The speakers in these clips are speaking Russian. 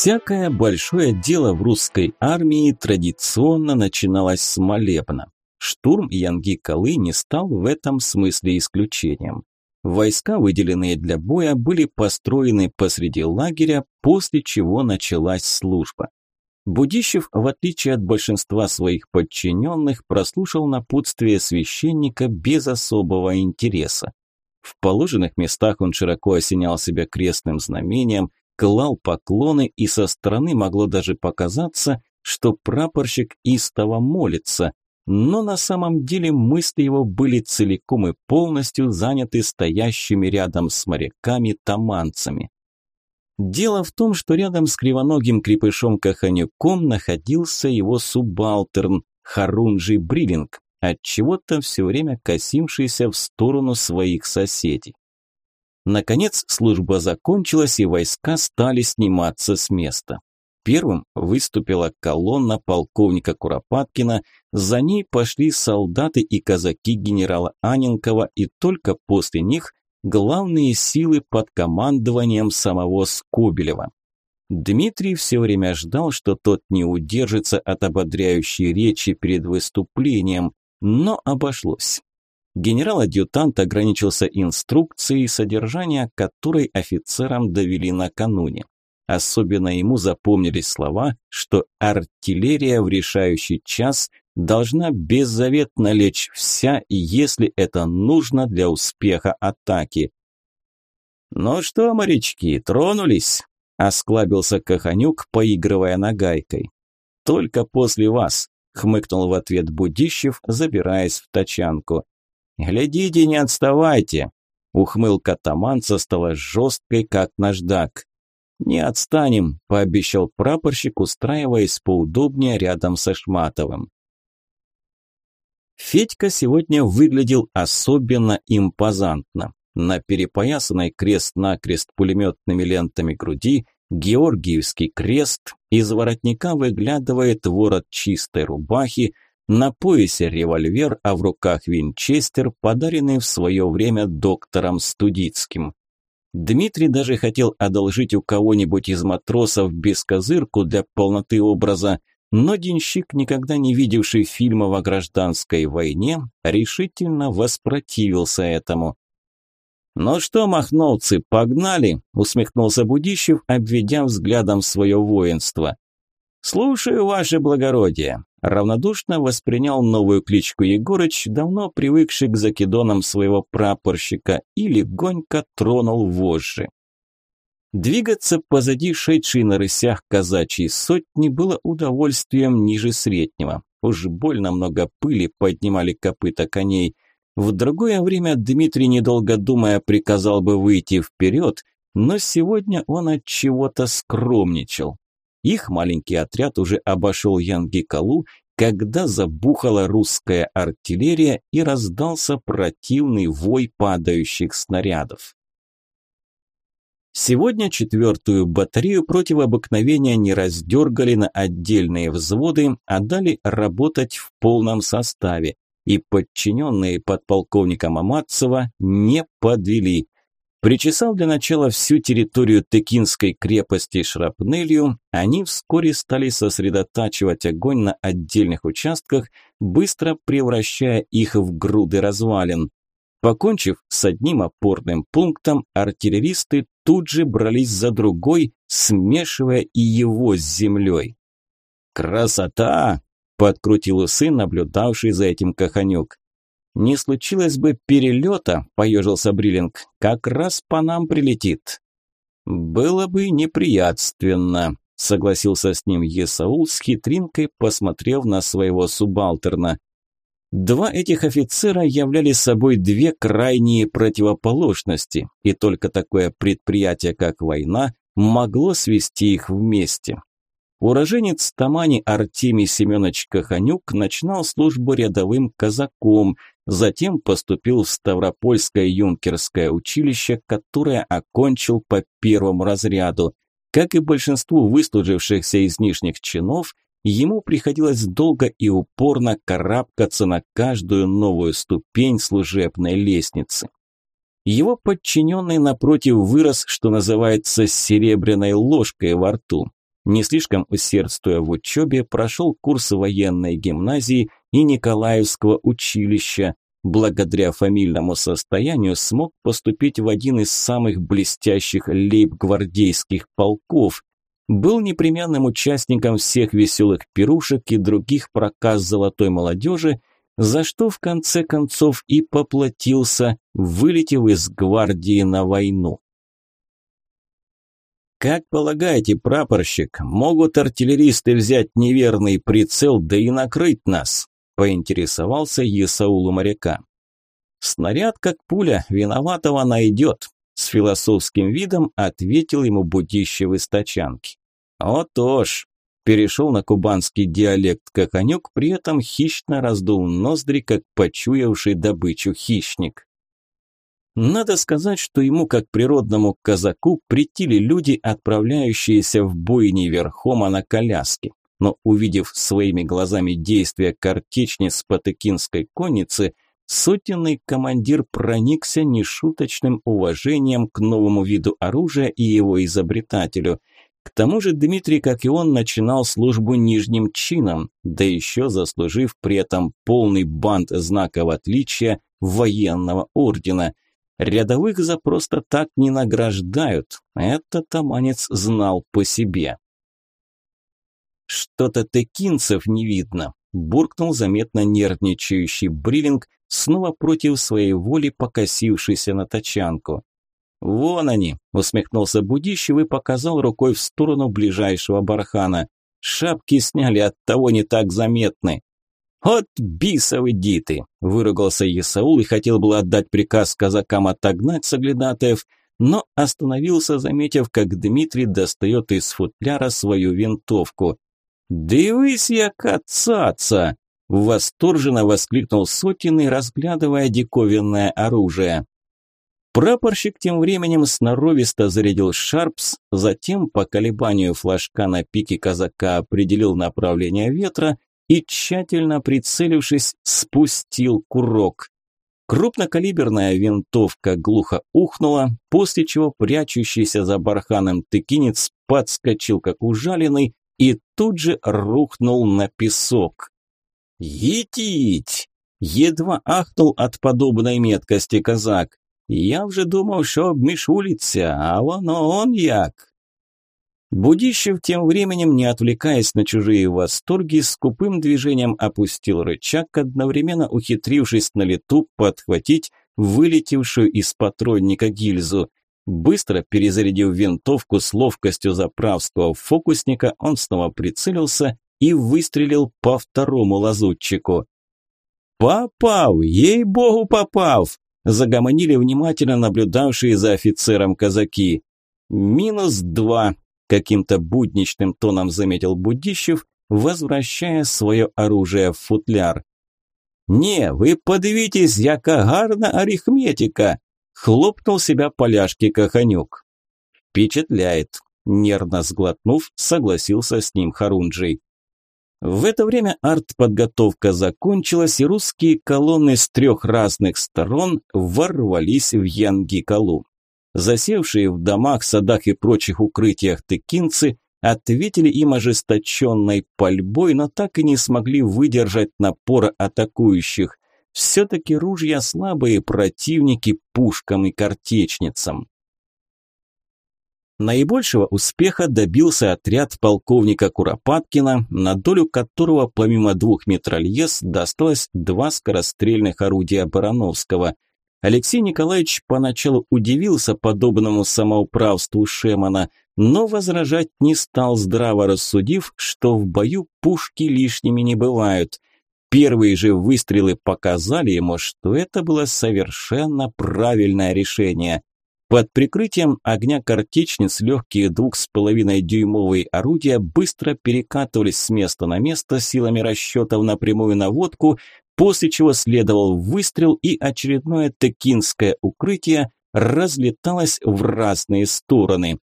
Всякое большое дело в русской армии традиционно начиналось с молебна. Штурм Янги-Калы не стал в этом смысле исключением. Войска, выделенные для боя, были построены посреди лагеря, после чего началась служба. Будищев, в отличие от большинства своих подчиненных, прослушал напутствие священника без особого интереса. В положенных местах он широко осенял себя крестным знамением, клал поклоны, и со стороны могло даже показаться, что прапорщик истово молится, но на самом деле мысли его были целиком и полностью заняты стоящими рядом с моряками-таманцами. Дело в том, что рядом с кривоногим крепышом Каханюком находился его субалтерн Харунжи Бриллинг, отчего-то все время косившийся в сторону своих соседей. Наконец служба закончилась, и войска стали сниматься с места. Первым выступила колонна полковника Куропаткина, за ней пошли солдаты и казаки генерала Аненкова, и только после них главные силы под командованием самого Скобелева. Дмитрий все время ждал, что тот не удержится от ободряющей речи перед выступлением, но обошлось. Генерал-адъютант ограничился инструкцией, содержания которой офицерам довели накануне. Особенно ему запомнились слова, что артиллерия в решающий час должна беззаветно лечь вся, если это нужно для успеха атаки. «Ну что, морячки, тронулись?» – осклабился Каханюк, поигрывая нагайкой. «Только после вас», – хмыкнул в ответ Будищев, забираясь в тачанку. «Глядите, не отставайте!» Ухмылка таманца стала жесткой, как наждак. «Не отстанем», – пообещал прапорщик, устраиваясь поудобнее рядом со Шматовым. Федька сегодня выглядел особенно импозантно. На перепоясанной крест-накрест пулеметными лентами груди Георгиевский крест, из воротника выглядывает ворот чистой рубахи, на поясе револьвер, а в руках винчестер, подаренный в свое время доктором Студицким. Дмитрий даже хотел одолжить у кого-нибудь из матросов бескозырку для полноты образа, но денщик, никогда не видевший фильмов о гражданской войне, решительно воспротивился этому. «Ну что, махновцы, погнали?» – усмехнулся Будищев, обведя взглядом свое воинство. «Слушаю, ваше благородие», – равнодушно воспринял новую кличку Егорыч, давно привыкший к закидонам своего прапорщика, и легонько тронул вожжи. Двигаться позади шедшей на рысях казачьей сотни было удовольствием ниже среднего. Уж больно много пыли поднимали копыта коней. В другое время Дмитрий, недолго думая, приказал бы выйти вперед, но сегодня он от чего-то скромничал. Их маленький отряд уже обошел Янгикалу, когда забухала русская артиллерия и раздался противный вой падающих снарядов. Сегодня четвертую батарею против обыкновения не раздергали на отдельные взводы, а дали работать в полном составе, и подчиненные подполковника Маматцева не подвели. Причесав для начала всю территорию Текинской крепости шрапнелью, они вскоре стали сосредотачивать огонь на отдельных участках, быстро превращая их в груды развалин. Покончив с одним опорным пунктом, артиллеристы тут же брались за другой, смешивая и его с землей. «Красота!» – подкрутил усы, наблюдавший за этим Каханюк. «Не случилось бы перелета», – поежился Бриллинг, – «как раз по нам прилетит». «Было бы неприятственно», – согласился с ним Есаул с хитринкой, посмотрев на своего субалтерна. Два этих офицера являли собой две крайние противоположности, и только такое предприятие, как война, могло свести их вместе. Уроженец Тамани Артемий Семенович Каханюк начинал службу рядовым казаком, затем поступил в Ставропольское юнкерское училище, которое окончил по первому разряду. Как и большинству выслужившихся из нижних чинов, Ему приходилось долго и упорно карабкаться на каждую новую ступень служебной лестницы. Его подчиненный, напротив, вырос, что называется, с серебряной ложкой во рту. Не слишком усердствуя в учебе, прошел курс военной гимназии и Николаевского училища. Благодаря фамильному состоянию смог поступить в один из самых блестящих лейб-гвардейских полков. Был непременным участником всех веселых пирушек и других проказ золотой молодежи, за что в конце концов и поплатился, вылетев из гвардии на войну. «Как полагаете, прапорщик, могут артиллеристы взять неверный прицел, да и накрыть нас?» – поинтересовался Есаул у моряка. «Снаряд, как пуля, виноватого найдет», – с философским видом ответил ему будищев из тачанки. «О-то-ж!» – перешел на кубанский диалект Каханюк, при этом хищно раздул ноздри, как почуявший добычу хищник. Надо сказать, что ему, как природному казаку, притили люди, отправляющиеся в бой не верхом, а на коляске. Но увидев своими глазами действия картечниц патыкинской конницы, сотенный командир проникся нешуточным уважением к новому виду оружия и его изобретателю. К тому же Дмитрий, как и он, начинал службу нижним чином, да еще заслужив при этом полный бант знаков отличия военного ордена – Рядовых за просто так не награждают. Это Таманец знал по себе. «Что-то текинцев не видно», – буркнул заметно нервничающий Бриллинг, снова против своей воли покосившийся на тачанку. «Вон они!» – усмехнулся Будищев и показал рукой в сторону ближайшего бархана. «Шапки сняли, оттого не так заметны». «От бисовы диты!» – выругался Исаул и хотел было отдать приказ казакам отогнать соглядатаев, но остановился, заметив, как Дмитрий достает из футляра свою винтовку. «Дивись, яка цаца!» – восторженно воскликнул Сотиный, разглядывая диковинное оружие. Прапорщик тем временем сноровисто зарядил Шарпс, затем по колебанию флажка на пике казака определил направление ветра и, тщательно прицелившись, спустил курок. Крупнокалиберная винтовка глухо ухнула, после чего прячущийся за барханом тыкинец подскочил как ужаленный и тут же рухнул на песок. «Етить!» – едва ахнул от подобной меткости казак. «Я вже думав, що обмішулиться, а воно он як!» Будищев тем временем, не отвлекаясь на чужие восторги, скупым движением опустил рычаг, одновременно ухитрившись на лету подхватить вылетевшую из патронника гильзу. Быстро перезарядив винтовку с ловкостью заправского фокусника, он снова прицелился и выстрелил по второму лазутчику. «Попав! Ей-богу, попав!» – загомонили внимательно наблюдавшие за офицером казаки. «Минус два», Каким-то будничным тоном заметил Будищев, возвращая свое оружие в футляр. «Не, вы подивитесь, яка гарна арифметика!» Хлопнул себя поляшки Каханюк. «Впечатляет!» Нервно сглотнув, согласился с ним Харунджий. В это время артподготовка закончилась, и русские колонны с трех разных сторон ворвались в Янгикалу. Засевшие в домах, садах и прочих укрытиях тыкинцы ответили им ожесточенной пальбой, но так и не смогли выдержать напора атакующих. Все-таки ружья слабые противники пушкам и картечницам. Наибольшего успеха добился отряд полковника Куропаткина, на долю которого помимо двух метрольез досталось два скорострельных орудия Барановского – Алексей Николаевич поначалу удивился подобному самоуправству Шемана, но возражать не стал, здраво рассудив, что в бою пушки лишними не бывают. Первые же выстрелы показали ему, что это было совершенно правильное решение. Под прикрытием огня картечниц легкие двух с половиной дюймовые орудия быстро перекатывались с места на место силами расчетов на прямую наводку, после чего следовал выстрел и очередное текинское укрытие разлеталось в разные стороны.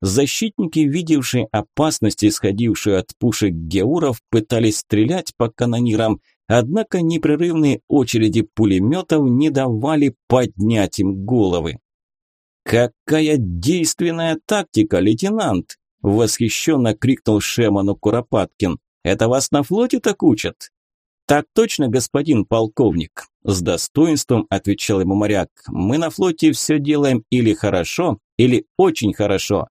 Защитники, видевшие опасность, исходившую от пушек геуров, пытались стрелять по канонирам, однако непрерывные очереди пулеметов не давали поднять им головы. «Какая действенная тактика, лейтенант!» восхищенно крикнул Шеману Куропаткин. «Это вас на флоте так учат?» «Так точно, господин полковник», – с достоинством отвечал ему моряк. «Мы на флоте все делаем или хорошо, или очень хорошо».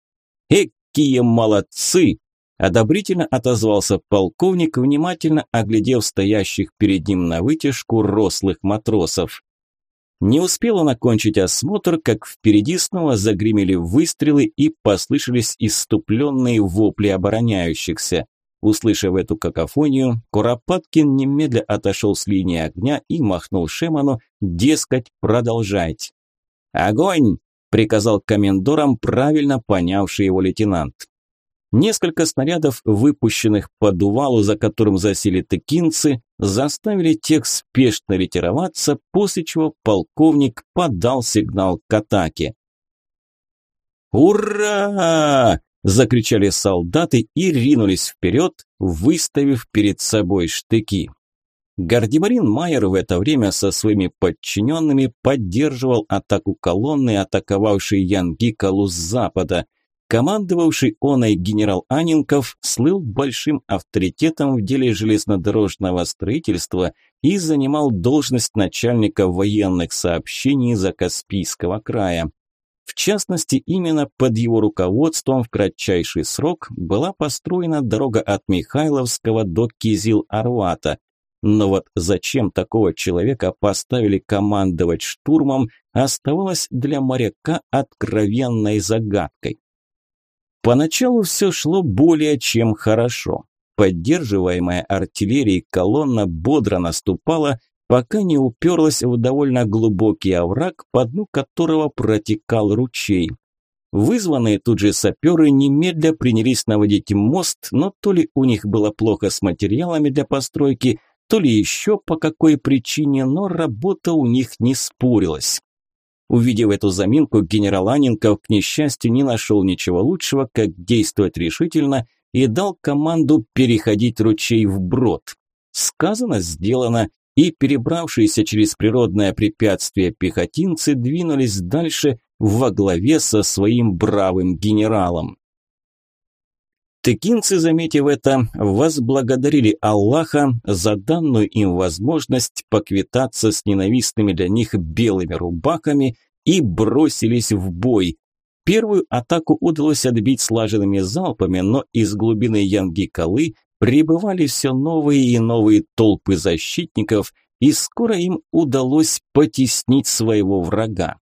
«Экие молодцы!» – одобрительно отозвался полковник, внимательно оглядев стоящих перед ним на вытяжку рослых матросов. Не успел он окончить осмотр, как впереди снова загремели выстрелы и послышались иступленные вопли обороняющихся. Услышав эту какофонию, Куропаткин немедля отошел с линии огня и махнул Шеману, дескать, продолжать. «Огонь!» – приказал комендорам правильно понявший его лейтенант. Несколько снарядов, выпущенных по дувалу, за которым засели тыкинцы, заставили тех спешно ретироваться, после чего полковник подал сигнал к атаке. «Ура!» – закричали солдаты и ринулись вперед, выставив перед собой штыки. Гардемарин Майер в это время со своими подчиненными поддерживал атаку колонны, атаковавшей Янгикалу с запада – Командовавший оной генерал Анинков слыл большим авторитетом в деле железнодорожного строительства и занимал должность начальника военных сообщений за Каспийского края. В частности, именно под его руководством в кратчайший срок была построена дорога от Михайловского до Кизил-Арвата. Но вот зачем такого человека поставили командовать штурмом, оставалось для моряка откровенной загадкой. Поначалу все шло более чем хорошо. Поддерживаемая артиллерией колонна бодро наступала, пока не уперлась в довольно глубокий овраг, по дну которого протекал ручей. Вызванные тут же саперы немедля принялись наводить мост, но то ли у них было плохо с материалами для постройки, то ли еще по какой причине, но работа у них не спорилась. Увидев эту заминку, генерал Анинков, к несчастью, не нашел ничего лучшего, как действовать решительно и дал команду переходить ручей вброд. Сказано, сделано, и перебравшиеся через природное препятствие пехотинцы двинулись дальше во главе со своим бравым генералом. Тыкинцы, заметив это, возблагодарили Аллаха за данную им возможность поквитаться с ненавистными для них белыми рубаками и бросились в бой. Первую атаку удалось отбить слаженными залпами, но из глубины Янгикалы прибывали все новые и новые толпы защитников, и скоро им удалось потеснить своего врага.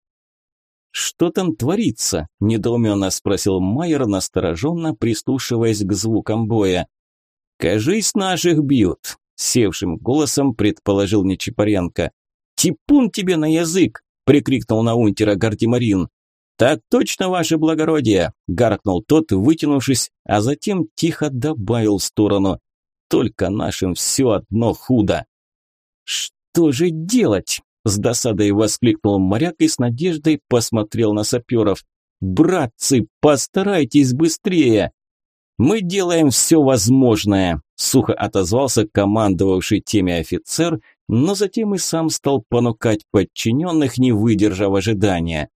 «Что там творится?» – недоуменно спросил Майер, настороженно прислушиваясь к звукам боя. «Кажись, наших бьют», – севшим голосом предположил Нечипаренко. «Типун тебе на язык!» – прикрикнул на унтера Гардемарин. «Так точно, ваше благородие!» – гаркнул тот, вытянувшись, а затем тихо добавил в сторону. «Только нашим все одно худо!» «Что же делать?» С досадой воскликнул моряк и с надеждой посмотрел на саперов. «Братцы, постарайтесь быстрее!» «Мы делаем все возможное», – сухо отозвался командовавший теми офицер, но затем и сам стал понукать подчиненных, не выдержав ожидания.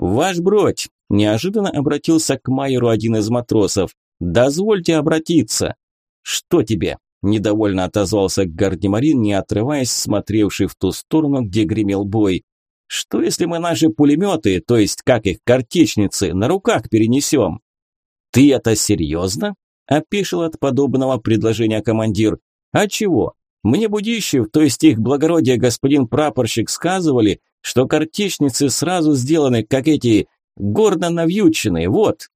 «Ваш бродь!» – неожиданно обратился к Майеру один из матросов. «Дозвольте обратиться». «Что тебе?» Недовольно отозвался Гардемарин, не отрываясь, смотревший в ту сторону, где гремел бой. «Что если мы наши пулеметы, то есть как их, картечницы, на руках перенесем?» «Ты это серьезно?» – опешил от подобного предложения командир. «А чего? Мне Будищев, то есть их благородие господин прапорщик, сказывали, что картечницы сразу сделаны, как эти горно-навьюченные, вот».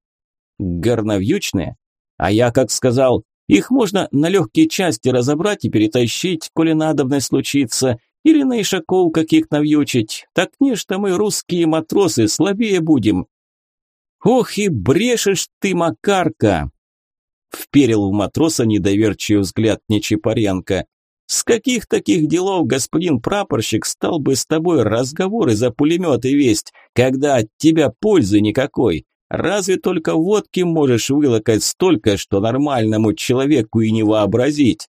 «Горновьючные? А я как сказал, их можно на легкие части разобрать и перетащить, коли надобность случится, или на ишаков каких навьючить. Так не что мы, русские матросы, слабее будем. Ох и брешешь ты, Макарка! Вперил в матроса недоверчивый взгляд Нечипаренко. С каких таких делов господин прапорщик стал бы с тобой разговоры за пулеметы весть, когда от тебя пользы никакой? Разве только водки можешь вылокать столько, что нормальному человеку и не вообразить.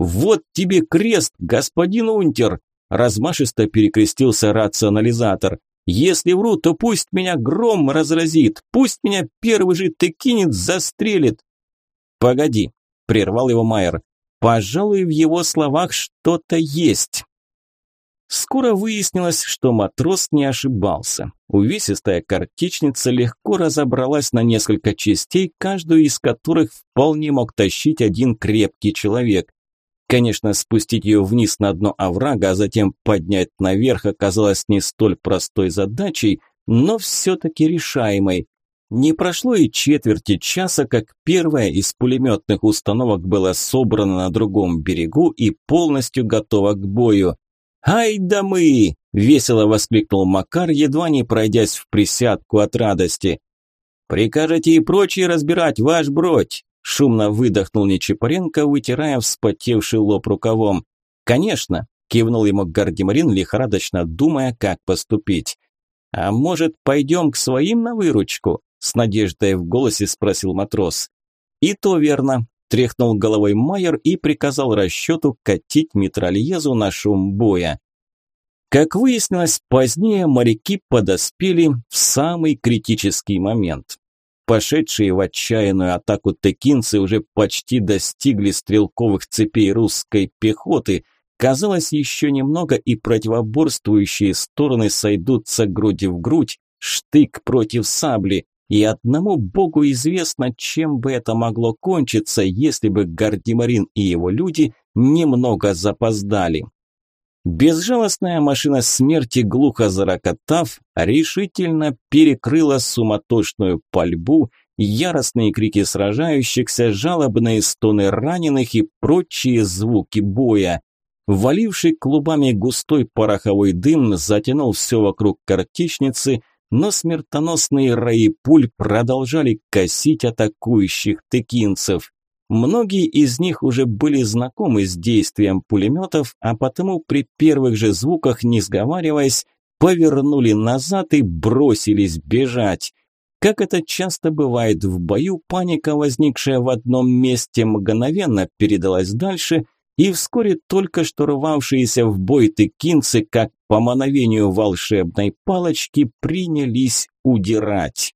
Вот тебе крест, господин унтер, размашисто перекрестился рационализатор. Если вру, то пусть меня гром разразит, пусть меня первый же тыкинец застрелит. Погоди, прервал его Майер. Пожалуй, в его словах что-то есть. Скоро выяснилось, что матрос не ошибался. Увесистая картечница легко разобралась на несколько частей, каждую из которых вполне мог тащить один крепкий человек. Конечно, спустить ее вниз на дно оврага, а затем поднять наверх оказалось не столь простой задачей, но все-таки решаемой. Не прошло и четверти часа, как первая из пулеметных установок была собрана на другом берегу и полностью готова к бою. «Ай да мы!» – весело воскликнул Макар, едва не пройдясь в присядку от радости. «Прикажете и прочие разбирать, ваш бродь!» – шумно выдохнул Нечипаренко, вытирая вспотевший лоб рукавом. «Конечно!» – кивнул ему Гардемарин, лихорадочно думая, как поступить. «А может, пойдем к своим на выручку?» – с надеждой в голосе спросил матрос. «И то верно тряхнул головой Майер и приказал расчету катить метрольезу на шум боя. Как выяснилось, позднее моряки подоспели в самый критический момент. Пошедшие в отчаянную атаку текинцы уже почти достигли стрелковых цепей русской пехоты. Казалось, еще немного и противоборствующие стороны сойдутся грудь в грудь, штык против сабли. И одному богу известно, чем бы это могло кончиться, если бы Гардемарин и его люди немного запоздали. Безжалостная машина смерти, глухо зарокотав, решительно перекрыла суматошную пальбу, яростные крики сражающихся, жалобные стоны раненых и прочие звуки боя. Валивший клубами густой пороховой дым затянул все вокруг картечницы – но смертоносные раи пуль продолжали косить атакующих текинцев. Многие из них уже были знакомы с действием пулеметов, а потому при первых же звуках, не сговариваясь, повернули назад и бросились бежать. Как это часто бывает в бою, паника, возникшая в одном месте, мгновенно передалась дальше – и вскоре только что рвавшиеся в бой тыкинцы, как по мановению волшебной палочки, принялись удирать.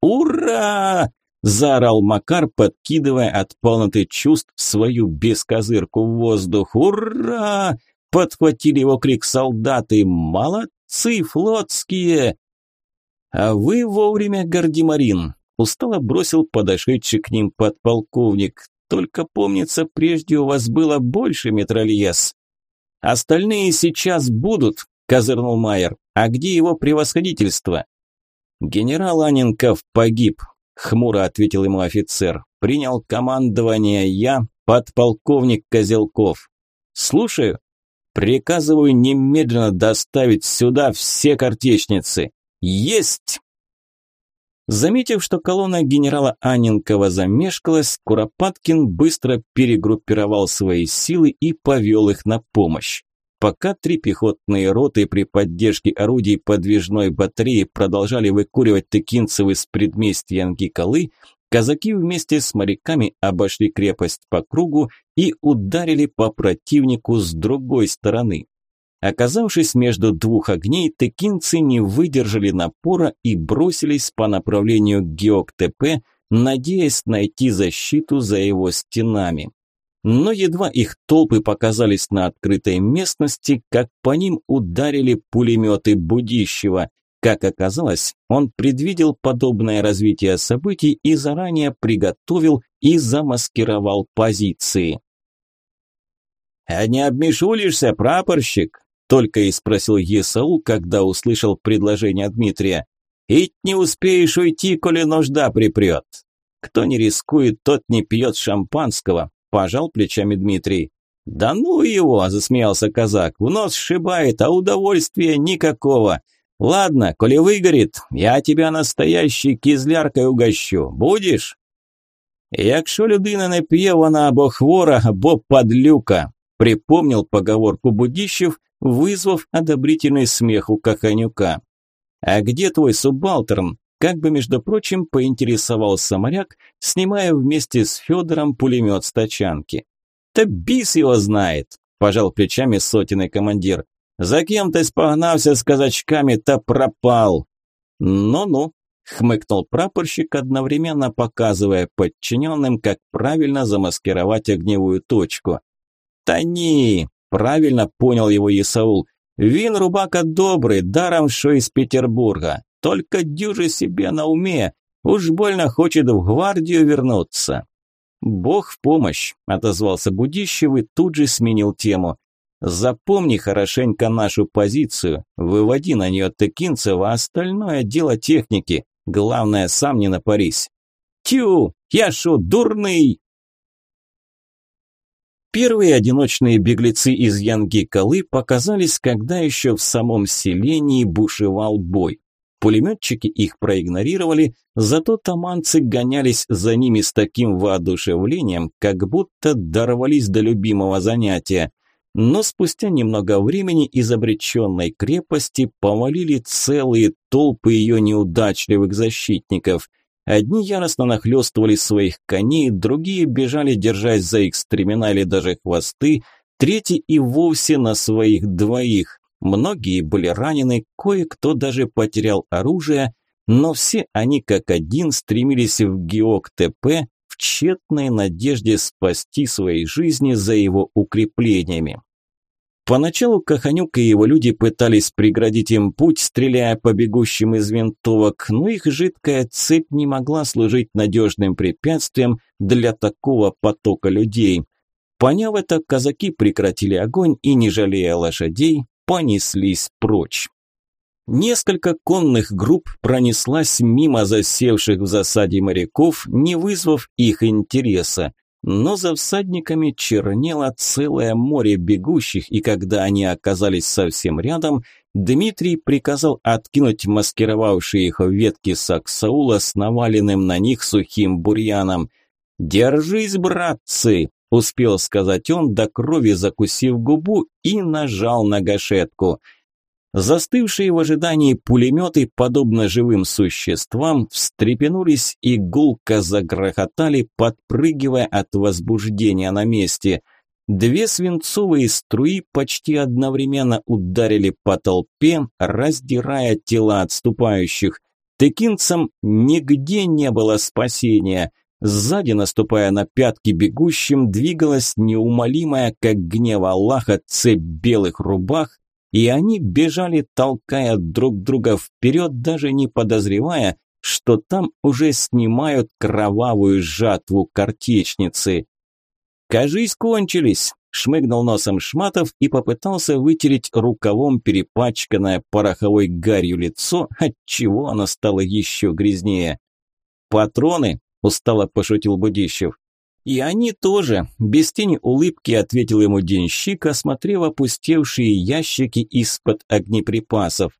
«Ура!» – заорал Макар, подкидывая от полноты чувств свою бескозырку в воздух. «Ура!» – подхватили его крик солдаты. «Молодцы, флотские!» «А вы вовремя, Гардемарин!» – устало бросил подошедший к ним подполковник. Только, помнится, прежде у вас было больше метрольез. Остальные сейчас будут, козырнул Майер. А где его превосходительство? Генерал Аненков погиб, хмуро ответил ему офицер. Принял командование я, подполковник Козелков. Слушаю. Приказываю немедленно доставить сюда все картечницы. Есть! Заметив, что колонна генерала Анненкова замешкалась, Куропаткин быстро перегруппировал свои силы и повел их на помощь. Пока три пехотные роты при поддержке орудий подвижной батареи продолжали выкуривать тыкинцев из предместья Ангикалы, казаки вместе с моряками обошли крепость по кругу и ударили по противнику с другой стороны. Оказавшись между двух огней, текинцы не выдержали напора и бросились по направлению к Геоктепе, надеясь найти защиту за его стенами. Но едва их толпы показались на открытой местности, как по ним ударили пулеметы Будищева. Как оказалось, он предвидел подобное развитие событий и заранее приготовил и замаскировал позиции. «А не обмешулишься, прапорщик?» Только и спросил Есаул, когда услышал предложение Дмитрия. «Ить не успеешь уйти, коли нужда припрет. Кто не рискует, тот не пьет шампанского», – пожал плечами Дмитрий. «Да ну его!» – засмеялся казак. «В нос сшибает, а удовольствия никакого. Ладно, коли выгорит, я тебя настоящей кизляркой угощу. Будешь?» «Якщо людина не п'є, вона або хвора, або подлюка», – припомнил поговорку Будищев – вызвав одобрительный смех у Каханюка. «А где твой субалтерн?» Как бы, между прочим, поинтересовался моряк, снимая вместе с Федором пулемет с тачанки. «Да бис его знает!» – пожал плечами сотенный командир. За кем ты спогнался с казачками-то пропал. Ну-ну, хмыкнул прапорщик, одновременно показывая подчиненным, как правильно замаскировать огневую точку. «Тони!» – правильно понял его Исаул. «Вин рубака добрый, даром что из Петербурга. Только дюжи себе на уме. Уж больно хочет в гвардию вернуться». «Бог в помощь», – отозвался Будищев и тут же сменил тему. «Запомни хорошенько нашу позицию, выводи на нее Тыкинцева, остальное дело техники. Главное, сам не напарись». «Тю, я шо, дурный?» Первые одиночные беглецы из Янги-Калы показались, когда еще в самом селении бушевал бой. Пулеметчики их проигнорировали, зато таманцы гонялись за ними с таким воодушевлением, как будто дорвались до любимого занятия. Но спустя немного времени из обреченной крепости повалили целые толпы ее неудачливых защитников – Одни яростно нахлестывали своих коней, другие бежали, держась за их стремена или даже хвосты, третьи и вовсе на своих двоих. Многие были ранены, кое-кто даже потерял оружие, но все они как один стремились в ГИОК-ТП в тщетной надежде спасти свои жизни за его укреплениями. Поначалу Каханюк и его люди пытались преградить им путь, стреляя по бегущим из винтовок, но их жидкая цепь не могла служить надежным препятствием для такого потока людей. Поняв это, казаки прекратили огонь и, не жалея лошадей, понеслись прочь. Несколько конных групп пронеслась мимо засевших в засаде моряков, не вызвав их интереса. Но за всадниками чернело целое море бегущих, и когда они оказались совсем рядом, Дмитрий приказал откинуть маскировавшие их ветки саксаула с наваленным на них сухим бурьяном. «Держись, братцы!» – успел сказать он, до крови закусив губу, и нажал на гашетку – Застывшие в ожидании пулеметы, подобно живым существам, встрепенулись и гулко загрохотали, подпрыгивая от возбуждения на месте. Две свинцовые струи почти одновременно ударили по толпе, раздирая тела отступающих. Тыкинцам нигде не было спасения. Сзади, наступая на пятки бегущим, двигалась неумолимая, как гнев Аллаха, цепь белых рубах, и они бежали, толкая друг друга вперед, даже не подозревая, что там уже снимают кровавую жатву картечницы. «Кажись, кончились!» – шмыгнул носом Шматов и попытался вытереть рукавом перепачканное пороховой гарью лицо, отчего оно стало еще грязнее. «Патроны?» – устало пошутил Будищев. «И они тоже», – без тени улыбки ответил ему денщик, осмотрев опустевшие ящики из-под огнеприпасов.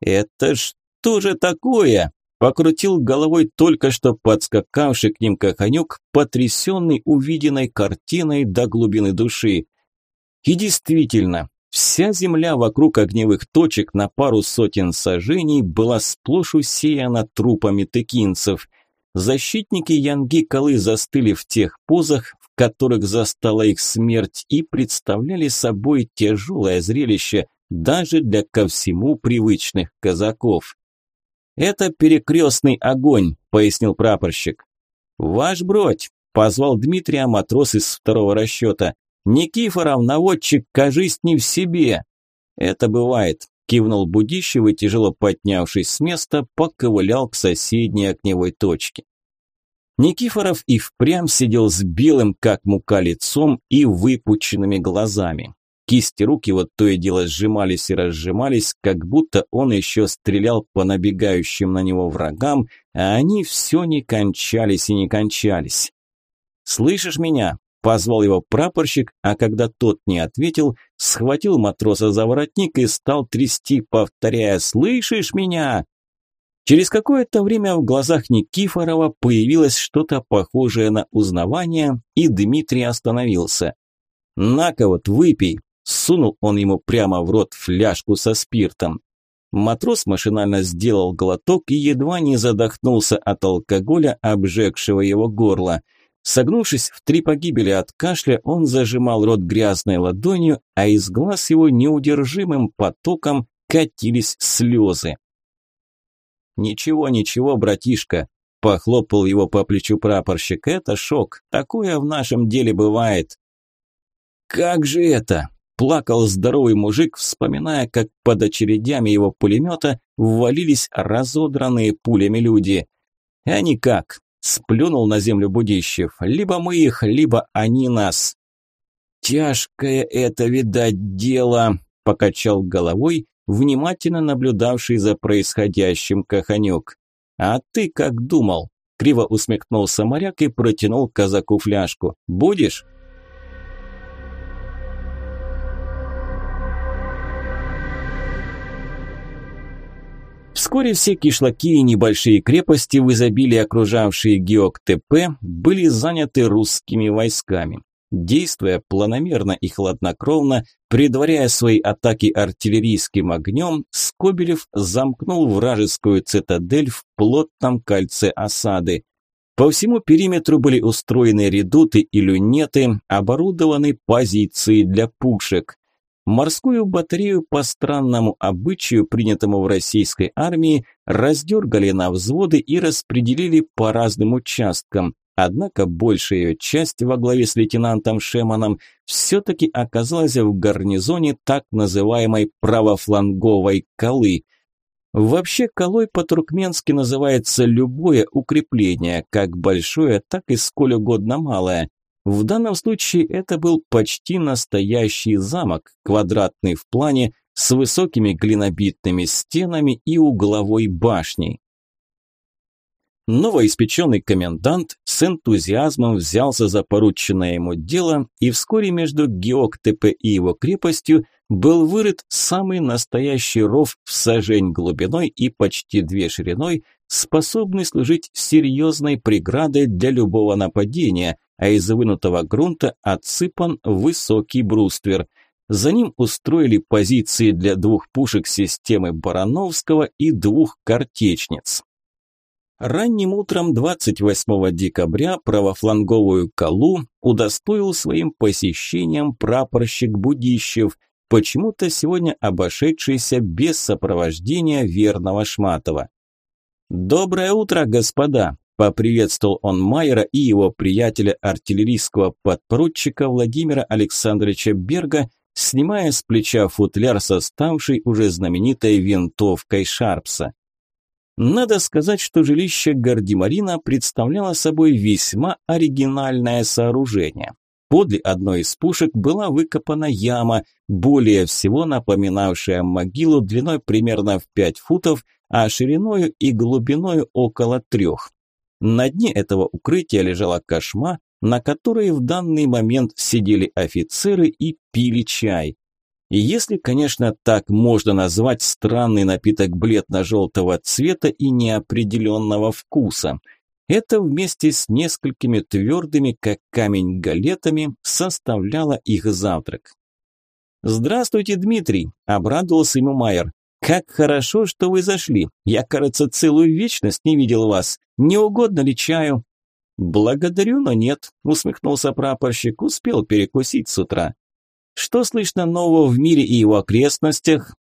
«Это что же такое?» – покрутил головой только что подскакавший к ним Каханюк, потрясенный увиденной картиной до глубины души. И действительно, вся земля вокруг огневых точек на пару сотен сажений была сплошь усеяна трупами тыкинцев – Защитники Янги-Калы застыли в тех позах, в которых застала их смерть, и представляли собой тяжелое зрелище даже для ко всему привычных казаков. «Это перекрестный огонь», – пояснил прапорщик. «Ваш бродь», – позвал Дмитрия матрос из второго расчета. «Никифоров, наводчик, кажись не в себе». «Это бывает кивнул Будищев и, тяжело поднявшись с места, поковылял к соседней огневой точке. Никифоров и впрямь сидел с белым, как мука, лицом и выпученными глазами. Кисти рук его то и дело сжимались и разжимались, как будто он еще стрелял по набегающим на него врагам, а они все не кончались и не кончались. «Слышишь меня?» Позвал его прапорщик, а когда тот не ответил, схватил матроса за воротник и стал трясти, повторяя «Слышишь меня?». Через какое-то время в глазах Никифорова появилось что-то похожее на узнавание, и Дмитрий остановился. «На-ка вот, выпей!» – сунул он ему прямо в рот фляжку со спиртом. Матрос машинально сделал глоток и едва не задохнулся от алкоголя, обжегшего его горло – Согнувшись в три погибели от кашля, он зажимал рот грязной ладонью, а из глаз его неудержимым потоком катились слезы. «Ничего, ничего, братишка», – похлопал его по плечу прапорщик, – «это шок, такое в нашем деле бывает». «Как же это?» – плакал здоровый мужик, вспоминая, как под очередями его пулемета ввалились разодранные пулями люди. «А никак, Сплюнул на землю Будищев. Либо мы их, либо они нас. Тяжкое это, видать, дело, покачал головой, внимательно наблюдавший за происходящим Каханюк. А ты как думал? Криво усмехнулся моряк и протянул казаку фляжку. Будешь? Вскоре все кишлаки и небольшие крепости, в изобилии окружавшие Геок-ТП, были заняты русскими войсками. Действуя планомерно и хладнокровно, предваряя свои атаки артиллерийским огнем, Скобелев замкнул вражескую цитадель в плотном кольце осады. По всему периметру были устроены редуты и люнеты, оборудованы позиции для пушек. Морскую батарею по странному обычаю, принятому в российской армии, раздергали на взводы и распределили по разным участкам. Однако большая ее часть во главе с лейтенантом Шеманом все-таки оказалась в гарнизоне так называемой правофланговой колы. Вообще колой по-туркменски называется любое укрепление, как большое, так и сколь угодно малое. В данном случае это был почти настоящий замок, квадратный в плане, с высокими глинобитными стенами и угловой башней. Новоиспеченный комендант с энтузиазмом взялся за порученное ему дело, и вскоре между Геоктепе и его крепостью был вырыт самый настоящий ров в сажень глубиной и почти две шириной, способный служить серьезной преградой для любого нападения, а из вынутого грунта отсыпан высокий бруствер. За ним устроили позиции для двух пушек системы Барановского и двух картечниц. Ранним утром 28 декабря правофланговую колу удостоил своим посещением прапорщик Будищев, почему-то сегодня обошедшийся без сопровождения верного Шматова. «Доброе утро, господа!» Поприветствовал он Майера и его приятеля артиллерийского подпоручика Владимира Александровича Берга, снимая с плеча футляр со ставшей уже знаменитой винтовкой Шарпса. Надо сказать, что жилище Гардемарина представляло собой весьма оригинальное сооружение. Подле одной из пушек была выкопана яма, более всего напоминавшая могилу длиной примерно в 5 футов, а шириною и глубиною около трех. На дне этого укрытия лежала кошма, на которой в данный момент сидели офицеры и пили чай. И если, конечно, так можно назвать странный напиток бледно-желтого цвета и неопределенного вкуса. Это вместе с несколькими твердыми, как камень, галетами составляло их завтрак. «Здравствуйте, Дмитрий!» – обрадовался ему Майер. «Как хорошо, что вы зашли. Я, кажется, целую вечность не видел вас. Не угодно ли чаю?» «Благодарю, но нет», – усмехнулся прапорщик. «Успел перекусить с утра». «Что слышно нового в мире и его окрестностях?»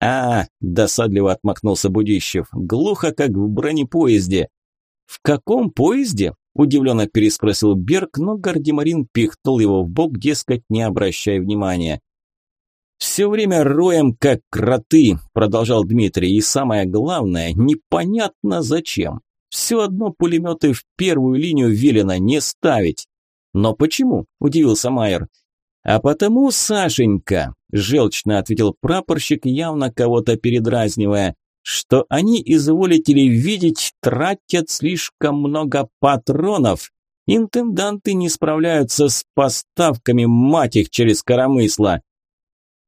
«А, – досадливо отмахнулся Будищев, – глухо, как в бронепоезде». «В каком поезде?» – удивленно переспросил Берг, но Гардемарин пихнул его в бок, дескать, не обращай внимания. «Все время роем, как кроты», – продолжал Дмитрий, – «и самое главное, непонятно зачем. Все одно пулеметы в первую линию велено не ставить». «Но почему?» – удивился Майер. «А потому, Сашенька», – желчно ответил прапорщик, явно кого-то передразнивая, «что они, изволите ли видеть, тратят слишком много патронов. Интенданты не справляются с поставками, мать их, через коромысла.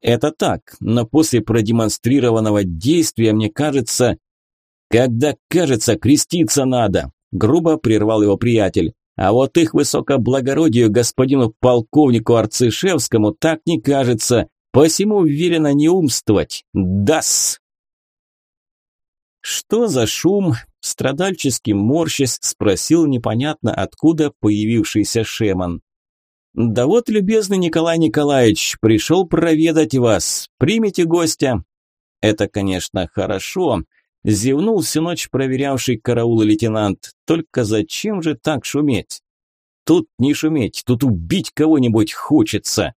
Это так, но после продемонстрированного действия, мне кажется... Когда кажется, креститься надо, грубо прервал его приятель. А вот их высокоблагородию господину полковнику Арцишевскому так не кажется, посему велено не умствовать. Дас! Что за шум? Страдальчески морщась спросил непонятно откуда появившийся Шеман. Да вот, любезный Николай Николаевич, пришел проведать вас. Примите гостя. Это, конечно, хорошо. Зевнул всю ночь проверявший караул лейтенант. Только зачем же так шуметь? Тут не шуметь, тут убить кого-нибудь хочется.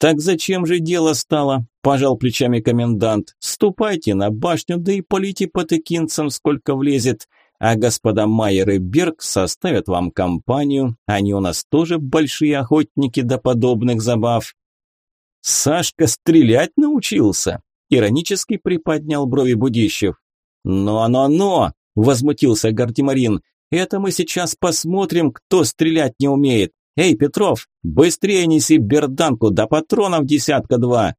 «Так зачем же дело стало?» – пожал плечами комендант. «Ступайте на башню, да и полите по тыкинцам, сколько влезет. А господа Майер и Берг составят вам компанию. Они у нас тоже большие охотники до подобных забав». «Сашка стрелять научился?» – иронически приподнял брови Будищев. «Но-но-но!» – возмутился Гардемарин. «Это мы сейчас посмотрим, кто стрелять не умеет. «Эй, Петров, быстрее неси берданку, до патронов десятка-два!»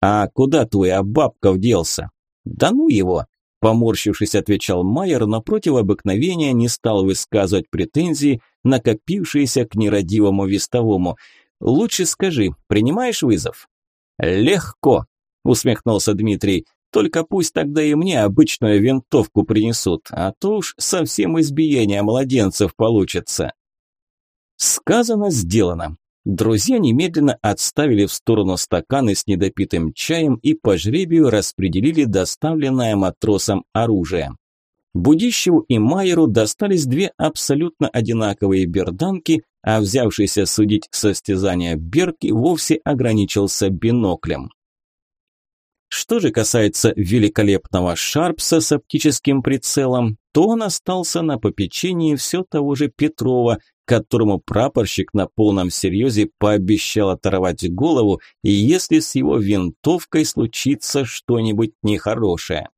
«А куда твой бабка делся?» «Да ну его!» Поморщившись, отвечал Майер, но против обыкновения не стал высказывать претензии, накопившиеся к нерадивому вестовому. «Лучше скажи, принимаешь вызов?» «Легко», – усмехнулся Дмитрий. «Только пусть тогда и мне обычную винтовку принесут, а то уж совсем избиение младенцев получится». Сказано, сделано. Друзья немедленно отставили в сторону стаканы с недопитым чаем и по жребию распределили доставленное матросам оружие. Будищеву и Майеру достались две абсолютно одинаковые берданки, а взявшийся судить состязания Берки вовсе ограничился биноклем. Что же касается великолепного Шарпса с оптическим прицелом, то он остался на попечении все того же Петрова, которому прапорщик на полном серьезе пообещал оторвать голову, если с его винтовкой случится что-нибудь нехорошее.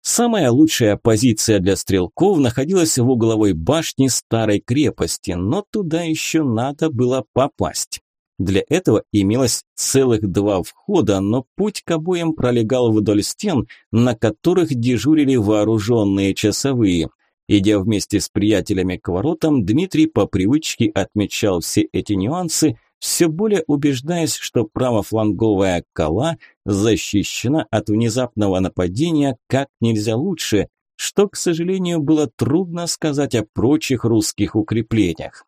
Самая лучшая позиция для стрелков находилась в угловой башне старой крепости, но туда еще надо было попасть. Для этого имелось целых два входа, но путь к обоим пролегал вдоль стен, на которых дежурили вооруженные часовые. Идя вместе с приятелями к воротам, Дмитрий по привычке отмечал все эти нюансы, все более убеждаясь, что правофланговая кола защищена от внезапного нападения как нельзя лучше, что, к сожалению, было трудно сказать о прочих русских укреплениях.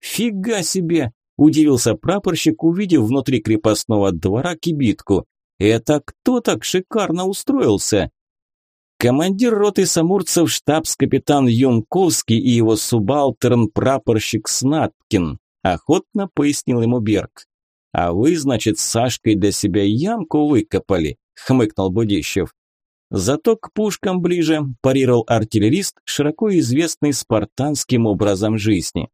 «Фига себе!» – удивился прапорщик, увидев внутри крепостного двора кибитку. «Это кто так шикарно устроился?» Командир роты самурцев штабс-капитан Юнковский и его субалтерн прапорщик Снаткин, охотно пояснил ему Берг. А вы, значит, с Сашкой для себя ямку выкопали, хмыкнул Будищев. Зато к пушкам ближе, парировал артиллерист, широко известный спартанским образом жизни.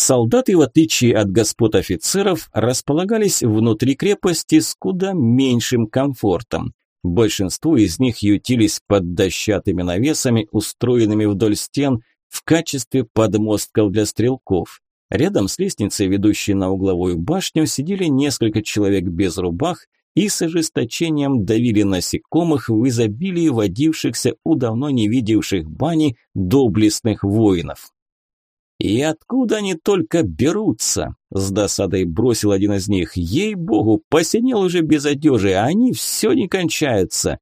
Солдаты, в отличие от господ офицеров, располагались внутри крепости с куда меньшим комфортом. Большинство из них ютились под дощатыми навесами, устроенными вдоль стен в качестве подмостков для стрелков. Рядом с лестницей, ведущей на угловую башню, сидели несколько человек без рубах и с ожесточением давили насекомых в изобилии водившихся у давно не видевших бани доблестных воинов. «И откуда они только берутся?» – с досадой бросил один из них. «Ей-богу, посинел уже без одежи, а они все не кончаются».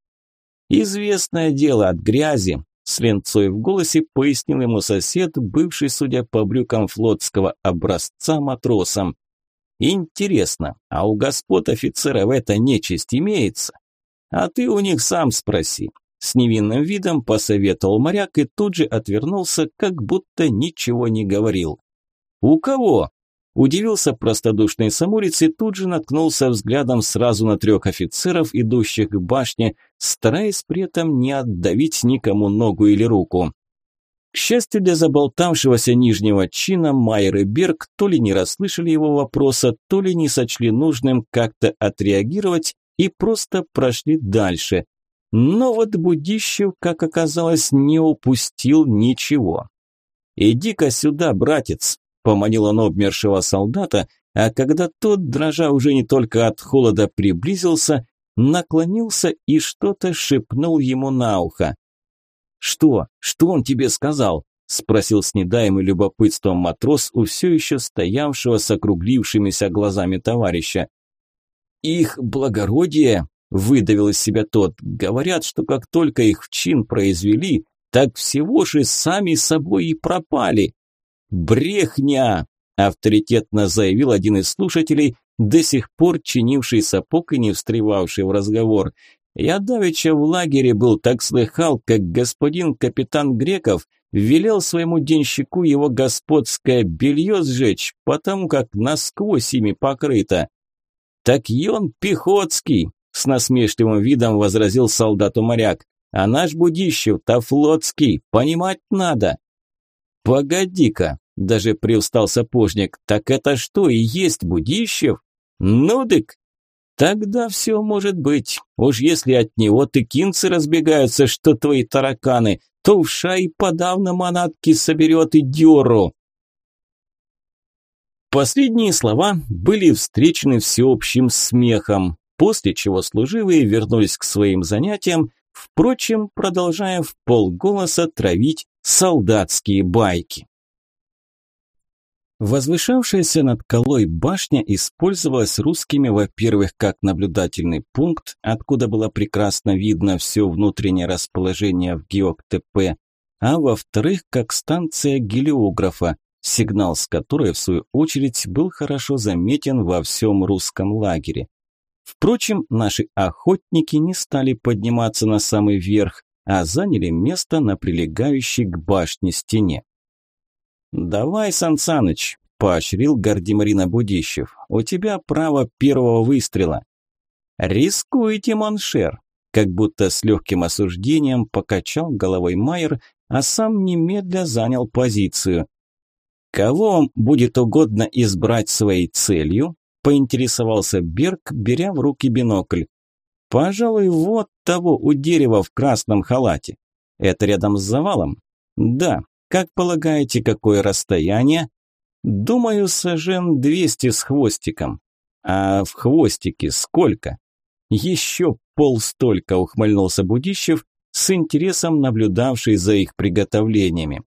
«Известное дело от грязи», – с ленцой в голосе пояснил ему сосед, бывший, судя по брюкам флотского образца, матросом. «Интересно, а у господ офицеров эта нечисть имеется? А ты у них сам спроси. С невинным видом посоветовал моряк и тут же отвернулся, как будто ничего не говорил. «У кого?» Удивился простодушный самурец и тут же наткнулся взглядом сразу на трех офицеров, идущих к башне, стараясь при этом не отдавить никому ногу или руку. К счастью для заболтавшегося нижнего чина, Майер и Берг то ли не расслышали его вопроса, то ли не сочли нужным как-то отреагировать и просто прошли дальше, но вот Будищев, как оказалось, не упустил ничего. «Иди-ка сюда, братец!» – поманил он обмершего солдата, а когда тот, дрожа уже не только от холода, приблизился, наклонился и что-то шепнул ему на ухо. «Что? Что он тебе сказал?» – спросил с недаемым любопытством матрос у все еще стоявшего с округлившимися глазами товарища. «Их благородие!» – выдавил из себя тот. «Говорят, что как только их в чин произвели, так всего же сами собой и пропали». «Брехня!» – авторитетно заявил один из слушателей, до сих пор чинивший сапог и не встревавший в разговор. «Я давеча в лагере был, так слыхал, как господин капитан Греков велел своему денщику его господское белье сжечь, потому как насквозь ими покрыто». «Так он Пехотский!» – с насмешливым видом возразил солдату-моряк. «А наш Будищев-то флотский, понимать надо!» «Погоди-ка!» – даже привстал сапожник. «Так это что, и есть Будищев?» «Ну дык!» «Тогда все может быть. Уж если от него тыкинцы разбегаются, что твои тараканы, то в шай подавно манатки соберет и дёру!» Последние слова были встречены всеобщим смехом, после чего служивые вернулись к своим занятиям, впрочем, продолжая в полголоса травить солдатские байки. Возвышавшаяся над Колой башня использовалась русскими, во-первых, как наблюдательный пункт, откуда было прекрасно видно все внутреннее расположение в ГеокТП, а во-вторых, как станция гелиографа, сигнал с которой, в свою очередь, был хорошо заметен во всем русском лагере. Впрочем, наши охотники не стали подниматься на самый верх, а заняли место на прилегающей к башне стене. «Давай, Сан Саныч», – поощрил Гардемарина Будищев, – «у тебя право первого выстрела». «Рискуете, mon cher», – как будто с легким осуждением покачал головой Майер, а сам немедля занял позицию. «Кого вам будет угодно избрать своей целью?» – поинтересовался Берг, беря в руки бинокль. «Пожалуй, вот того у дерева в красном халате. Это рядом с завалом?» «Да. Как полагаете, какое расстояние?» «Думаю, сажен двести с хвостиком». «А в хвостике сколько?» «Еще полстолько», – ухмыльнулся Будищев, с интересом наблюдавший за их приготовлениями.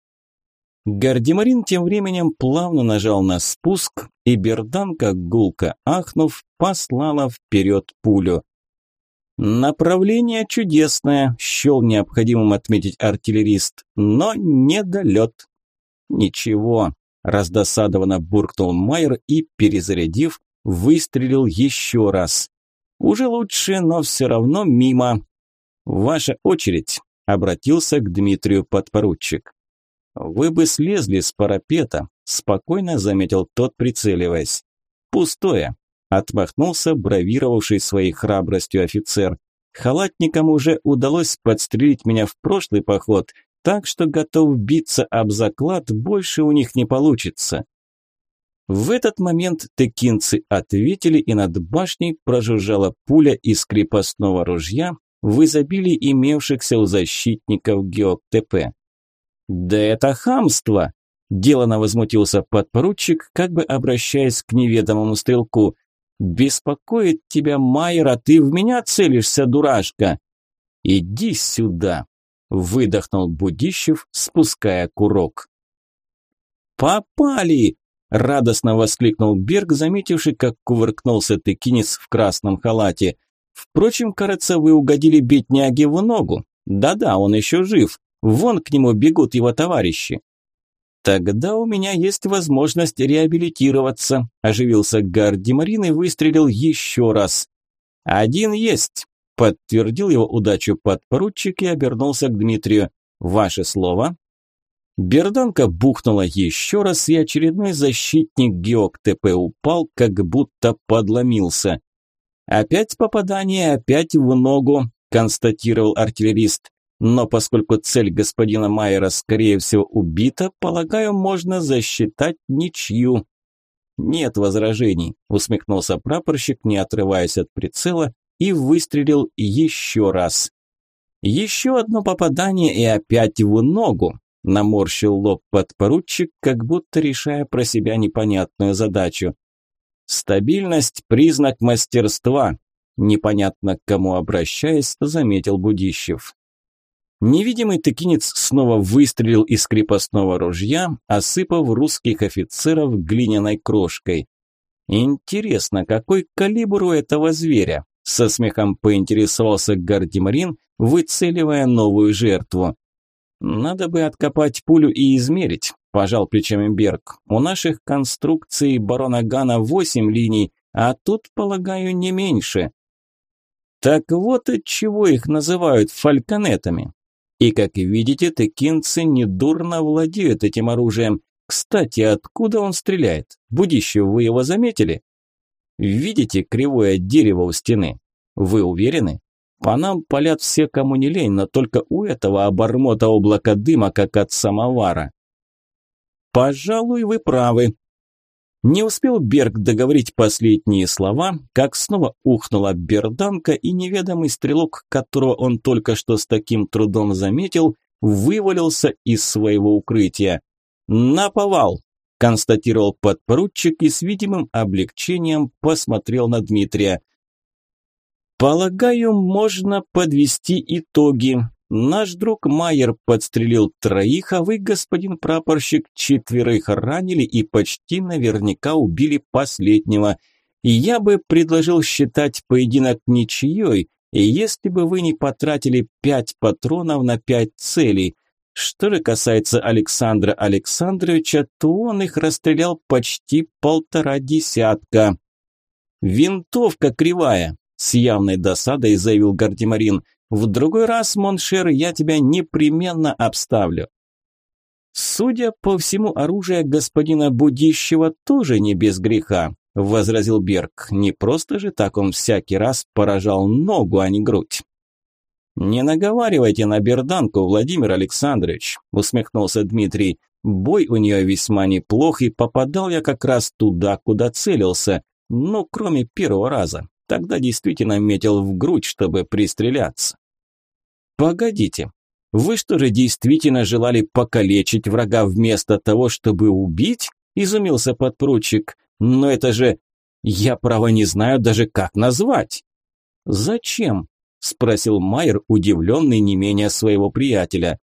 Гардемарин тем временем плавно нажал на спуск, и Берданка, гулко ахнув, послала вперед пулю. «Направление чудесное», – счел необходимым отметить артиллерист, – «но недолет». «Ничего», – раздосадованно буркнул Майер и, перезарядив, выстрелил еще раз. «Уже лучше, но все равно мимо». «Ваша очередь», – обратился к Дмитрию подпоручик. «Вы бы слезли с парапета», – спокойно заметил тот, прицеливаясь. «Пустое», – отмахнулся бравировавший своей храбростью офицер. «Халатникам уже удалось подстрелить меня в прошлый поход, так что готов биться об заклад, больше у них не получится». В этот момент текинцы ответили, и над башней прожужжала пуля из крепостного ружья в изобилии имевшихся у защитников ГеокТП. «Да это хамство!» – делано возмутился подпоручик, как бы обращаясь к неведомому стрелку. «Беспокоит тебя Майер, а ты в меня целишься, дурашка!» «Иди сюда!» – выдохнул Будищев, спуская курок. «Попали!» – радостно воскликнул Берг, заметивший, как кувыркнулся тыкинец в красном халате. «Впрочем, кажется, вы угодили бедняге в ногу. Да-да, он еще жив. Вон к нему бегут его товарищи. Тогда у меня есть возможность реабилитироваться, оживился Гардемарин и выстрелил еще раз. Один есть, подтвердил его удачу подпоручик и обернулся к Дмитрию. Ваше слово? Берданка бухнула еще раз, и очередной защитник ГеокТП упал, как будто подломился. «Опять попадание, опять в ногу», – констатировал артиллерист. Но поскольку цель господина Майера, скорее всего, убита, полагаю, можно засчитать ничью. Нет возражений, усмехнулся прапорщик, не отрываясь от прицела, и выстрелил еще раз. Еще одно попадание и опять в ногу. Наморщил лоб подпоручик, как будто решая про себя непонятную задачу. Стабильность – признак мастерства. Непонятно к кому обращаясь, заметил Будищев. Невидимый тыкинец снова выстрелил из крепостного ружья, осыпав русских офицеров глиняной крошкой. Интересно, какой калибр у этого зверя? Со смехом поинтересовался Гардемарин, выцеливая новую жертву. Надо бы откопать пулю и измерить, пожал плечами Берг. У наших конструкций барона Гана восемь линий, а тут, полагаю, не меньше. Так вот от чего их называют фальконетами. И, как видите, текинцы недурно владеют этим оружием. Кстати, откуда он стреляет? Будище, вы его заметили? Видите кривое дерево у стены? Вы уверены? По нам палят все, кому не лень, но только у этого обормота облако дыма, как от самовара. Пожалуй, вы правы. Не успел Берг договорить последние слова, как снова ухнула берданка, и неведомый стрелок, которого он только что с таким трудом заметил, вывалился из своего укрытия. «На повал!» – констатировал подпоручик и с видимым облегчением посмотрел на Дмитрия. Полагаю, можно подвести итоги. Наш друг Майер подстрелил троих, а вы, господин прапорщик, четверых ранили и почти наверняка убили последнего. И я бы предложил считать поединок ничьей, если бы вы не потратили пять патронов на пять целей. Что же касается Александра Александровича, то он их расстрелял почти полтора десятка. Винтовка кривая, с явной досадой заявил Гардемарин. В другой раз, mon cher, я тебя непременно обставлю. Судя по всему, оружие господина Будищева тоже не без греха, возразил Берг. Не просто же так он всякий раз поражал ногу, а не грудь. «Не наговаривайте на берданку, Владимир Александрович», – усмехнулся Дмитрий. «Бой у нее весьма неплох, и попадал я как раз туда, куда целился. Ну, кроме первого раза. Тогда действительно метил в грудь, чтобы пристреляться. Погодите, вы что же действительно желали покалечить врага вместо того, чтобы убить? Изумился подпоручик. Но это же... Я, право, не знаю даже, как назвать. Зачем? Спросил Майер, удивленный не менее своего приятеля.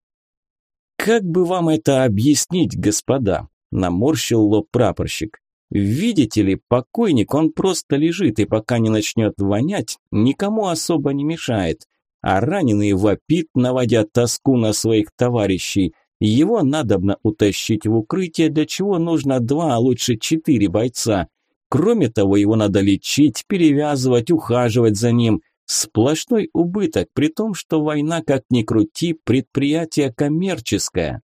Как бы вам это объяснить, господа? Наморщил лоб прапорщик. Видите ли, покойник, он просто лежит и пока не начнет вонять, никому особо не мешает. А раненый вопит, наводя тоску на своих товарищей. Его надобно утащить в укрытие, для чего нужно два, а лучше четыре бойца. Кроме того, его надо лечить, перевязывать, ухаживать за ним. Сплошной убыток, при том, что война, как ни крути, предприятие коммерческое.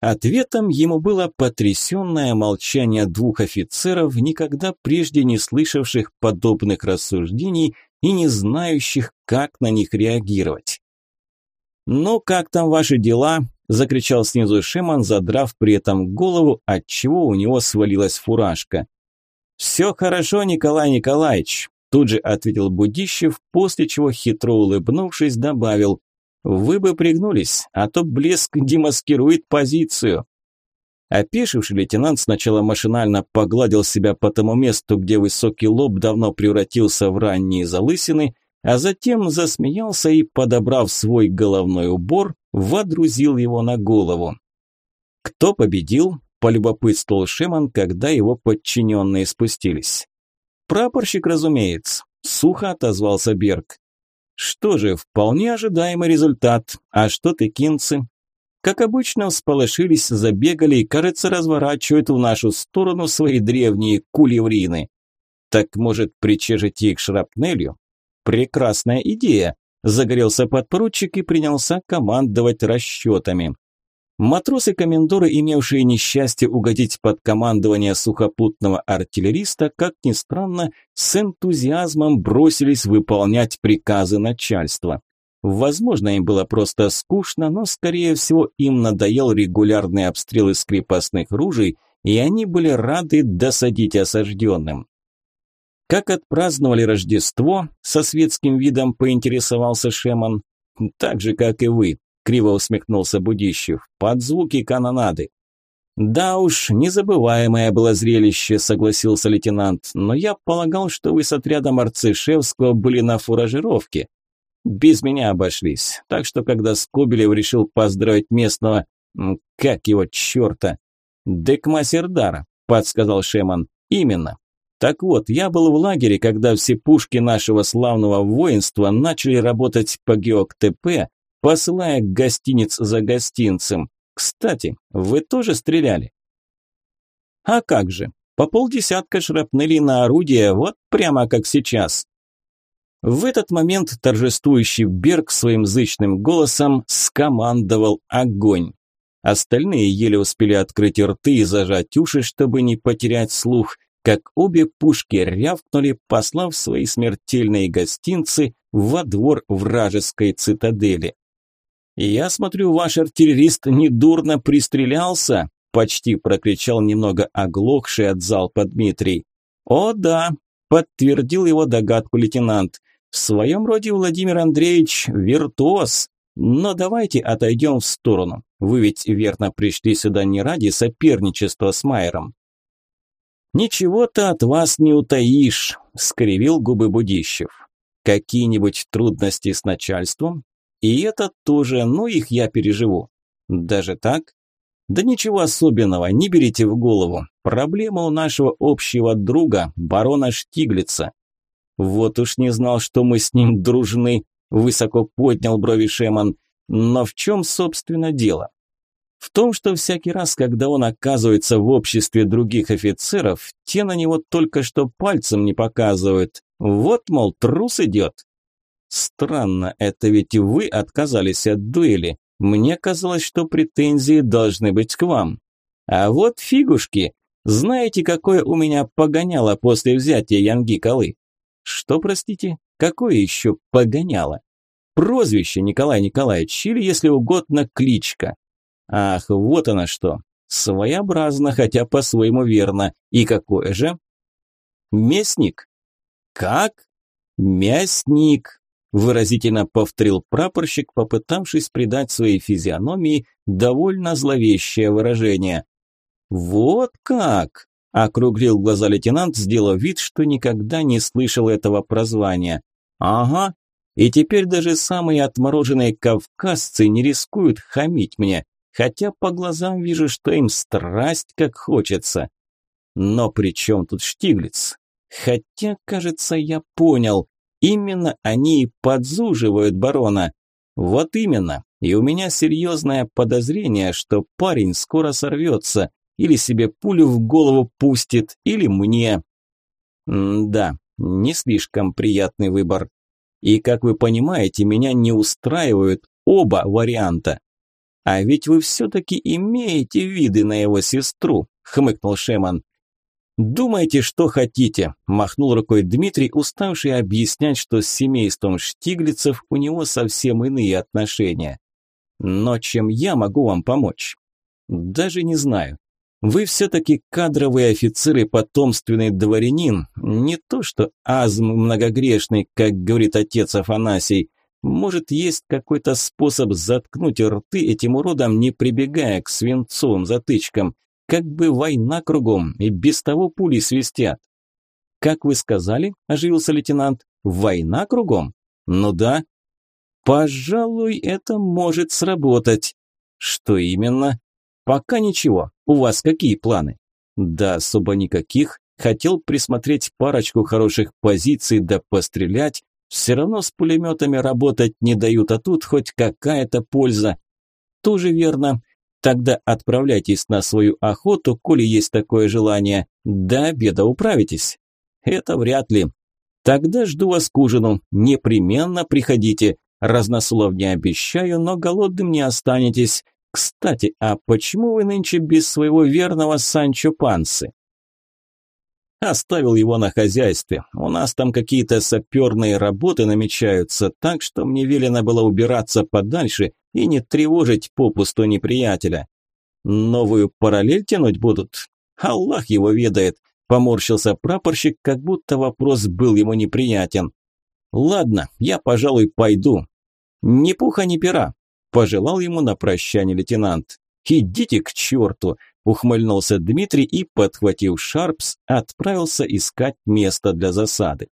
Ответом ему было потрясенное молчание двух офицеров, никогда прежде не слышавших подобных рассуждений и не знающих, как на них реагировать. «Ну, как там ваши дела?» – закричал снизу Шеман, задрав при этом голову, отчего у него свалилась фуражка. «Все хорошо, Николай Николаевич», – тут же ответил Будищев, после чего, хитро улыбнувшись, добавил вы бы пригнулись, а то блеск демаскирует позицию. Опешивший лейтенант сначала машинально погладил себя по тому месту, где высокий лоб давно превратился в ранние залысины, а затем засмеялся и, подобрав свой головной убор, водрузил его на голову. «Кто победил?» – полюбопытствовал Шеман, когда его подчиненные спустились. «Прапорщик, разумеется», – сухо отозвался Берг. Что же, вполне ожидаемый результат. А что ты, кинцы? Как обычно, всполошились, забегали и, кажется, разворачивают в нашу сторону свои древние кулеврины. Так, может, причешете их шрапнелью? Прекрасная идея. Загорелся подпоручик и принялся командовать расчетами. Матросы-комендоры, имевшие несчастье угодить под командование сухопутного артиллериста, как ни странно, с энтузиазмом бросились выполнять приказы начальства. Возможно, им было просто скучно, но, скорее всего, им надоел регулярный обстрел из крепостных ружей, и они были рады досадить осажденным. Как отпраздновали Рождество, со светским видом поинтересовался Шеман, так же, как и вы, криво усмехнулся Будищев. Под звуки канонады. Да уж, незабываемое было зрелище, согласился лейтенант, но я полагал, что вы с отрядом Арцишевского были на фуражировке. Без меня обошлись, так что когда Скобелев решил поздравить местного, как его черта, Декмасердара, подсказал Шеман. Именно. Так вот, я был в лагере, когда все пушки нашего славного воинства начали работать по ГеокТП, посылая гостиниц за гостинцем. Кстати, вы тоже стреляли? А как же? По полдесятка шрапнелей на орудие, вот прямо как сейчас. В этот момент торжествующий Берг своим зычным голосом скомандовал огонь. Остальные еле успели открыть рты и зажать уши, чтобы не потерять слух, как обе пушки рявкнули, послав свои смертельные гостинцы во двор вражеской цитадели. «Я смотрю, ваш артиллерист недурно пристрелялся», почти прокричал немного оглохший от залпа Дмитрий. «О да», подтвердил его догадку лейтенант. «В своем роде Владимир Андреевич виртуоз. Но давайте отойдем в сторону. Вы ведь верно пришли сюда не ради соперничества с Майером». «Ничего-то от вас не утаишь», – скривил губы Будищев. «Какие-нибудь трудности с начальством? И это тоже, но их я переживу. Даже так? Да ничего особенного, не берите в голову. Проблема у нашего общего друга, барона Штиглица. Вот уж не знал, что мы с ним дружны, высоко поднял брови Шеман. Но в чем, собственно, дело? В том, что всякий раз, когда он оказывается в обществе других офицеров, те на него только что пальцем не показывают. Вот, мол, трус идет. Странно, это ведь вы отказались от дуэли. Мне казалось, что претензии должны быть к вам. А вот фигушки. Знаете, какое у меня погоняло после взятия Янги-Калы? Что, простите? Какое еще погоняло? Прозвище Николай Николаевич или, если угодно, кличка. Ах, вот она что. Своеобразно, хотя по-своему верно. И какое же? Местник. Как? Мясник. Выразительно повторил прапорщик, попытавшись придать своей физиономии довольно зловещее выражение. «Вот как!» – округлил глаза лейтенант, сделав вид, что никогда не слышал этого прозвания. «Ага, и теперь даже самые отмороженные кавказцы не рискуют хамить мне, хотя по глазам вижу, что им страсть как хочется. Но при чем тут Штиглиц? Хотя, кажется, я понял. Именно они и подзуживают барона. Вот именно. И у меня серьезное подозрение, что парень скоро сорвется, или себе пулю в голову пустит, или мне. М да, не слишком приятный выбор. И, как вы понимаете, меня не устраивают оба варианта. А ведь вы все-таки имеете виды на его сестру, хмыкнул Шеман. «Думайте, что хотите», – махнул рукой Дмитрий, уставший объяснять, что с семейством Штиглицев у него совсем иные отношения. «Но чем я могу вам помочь?» «Даже не знаю. Вы все-таки кадровый офицер и потомственный дворянин, не то что азм многогрешный, как говорит отец Афанасий. Может, есть какой-то способ заткнуть рты этим уродам, не прибегая к свинцовым затычкам?» Как бы война кругом, и без того пули свистят. Как вы сказали, оживился лейтенант, война кругом? Ну да. Пожалуй, это может сработать. Что именно? Пока ничего. У вас какие планы? Да особо никаких. Хотел присмотреть парочку хороших позиций да пострелять. Все равно с пулеметами работать не дают, а тут хоть какая-то польза. Тоже верно. Тогда отправляйтесь на свою охоту, коли есть такое желание. До обеда управитесь. Это вряд ли. Тогда жду вас к ужину. Непременно приходите. Разнослов не обещаю, но голодным не останетесь. Кстати, а почему вы нынче без своего верного Санчо Пансы? Оставил его на хозяйстве. У нас там какие-то саперные работы намечаются, так что мне велено было убираться подальше и не тревожить попусту неприятеля. Новую параллель тянуть будут? Аллах его ведает. Поморщился прапорщик, как будто вопрос был ему неприятен. Ладно, я, пожалуй, пойду. Ни пуха, ни пера, пожелал ему на прощание лейтенант. Идите к черту, ухмыльнулся Дмитрий и, подхватив Шарпс, отправился искать место для засады.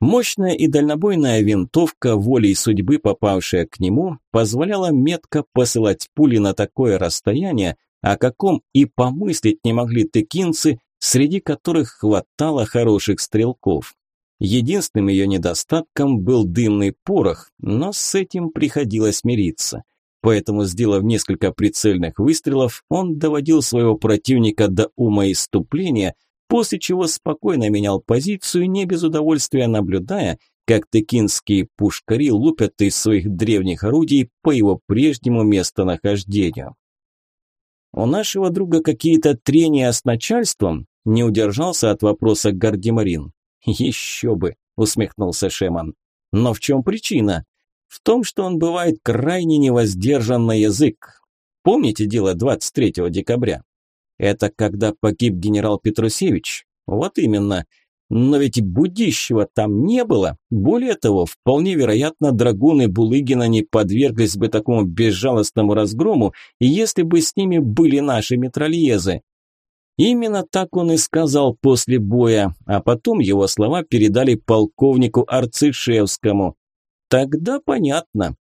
Мощная и дальнобойная винтовка, волей судьбы попавшая к нему, позволяла метко посылать пули на такое расстояние, о каком и помыслить не могли тыкинцы, среди которых хватало хороших стрелков. Единственным ее недостатком был дымный порох, но с этим приходилось мириться. Поэтому, сделав несколько прицельных выстрелов, он доводил своего противника до ума иступления, после чего спокойно менял позицию, не без удовольствия наблюдая, как текинские пушкари лупят из своих древних орудий по его прежнему местонахождению. «У нашего друга какие-то трения с начальством?» – не удержался от вопроса Гардемарин. «Еще бы!» – усмехнулся Шеман. «Но в чем причина?» В том, что он бывает крайне невоздержан на язык. Помните дело 23 декабря? Это когда погиб генерал Петрусевич? Вот именно. Но ведь Будищева там не было. Более того, вполне вероятно, драгуны Булыгина не подверглись бы такому безжалостному разгрому, если бы с ними были наши метрольезы. Именно так он и сказал после боя, а потом его слова передали полковнику Арцишевскому. Тогда понятно.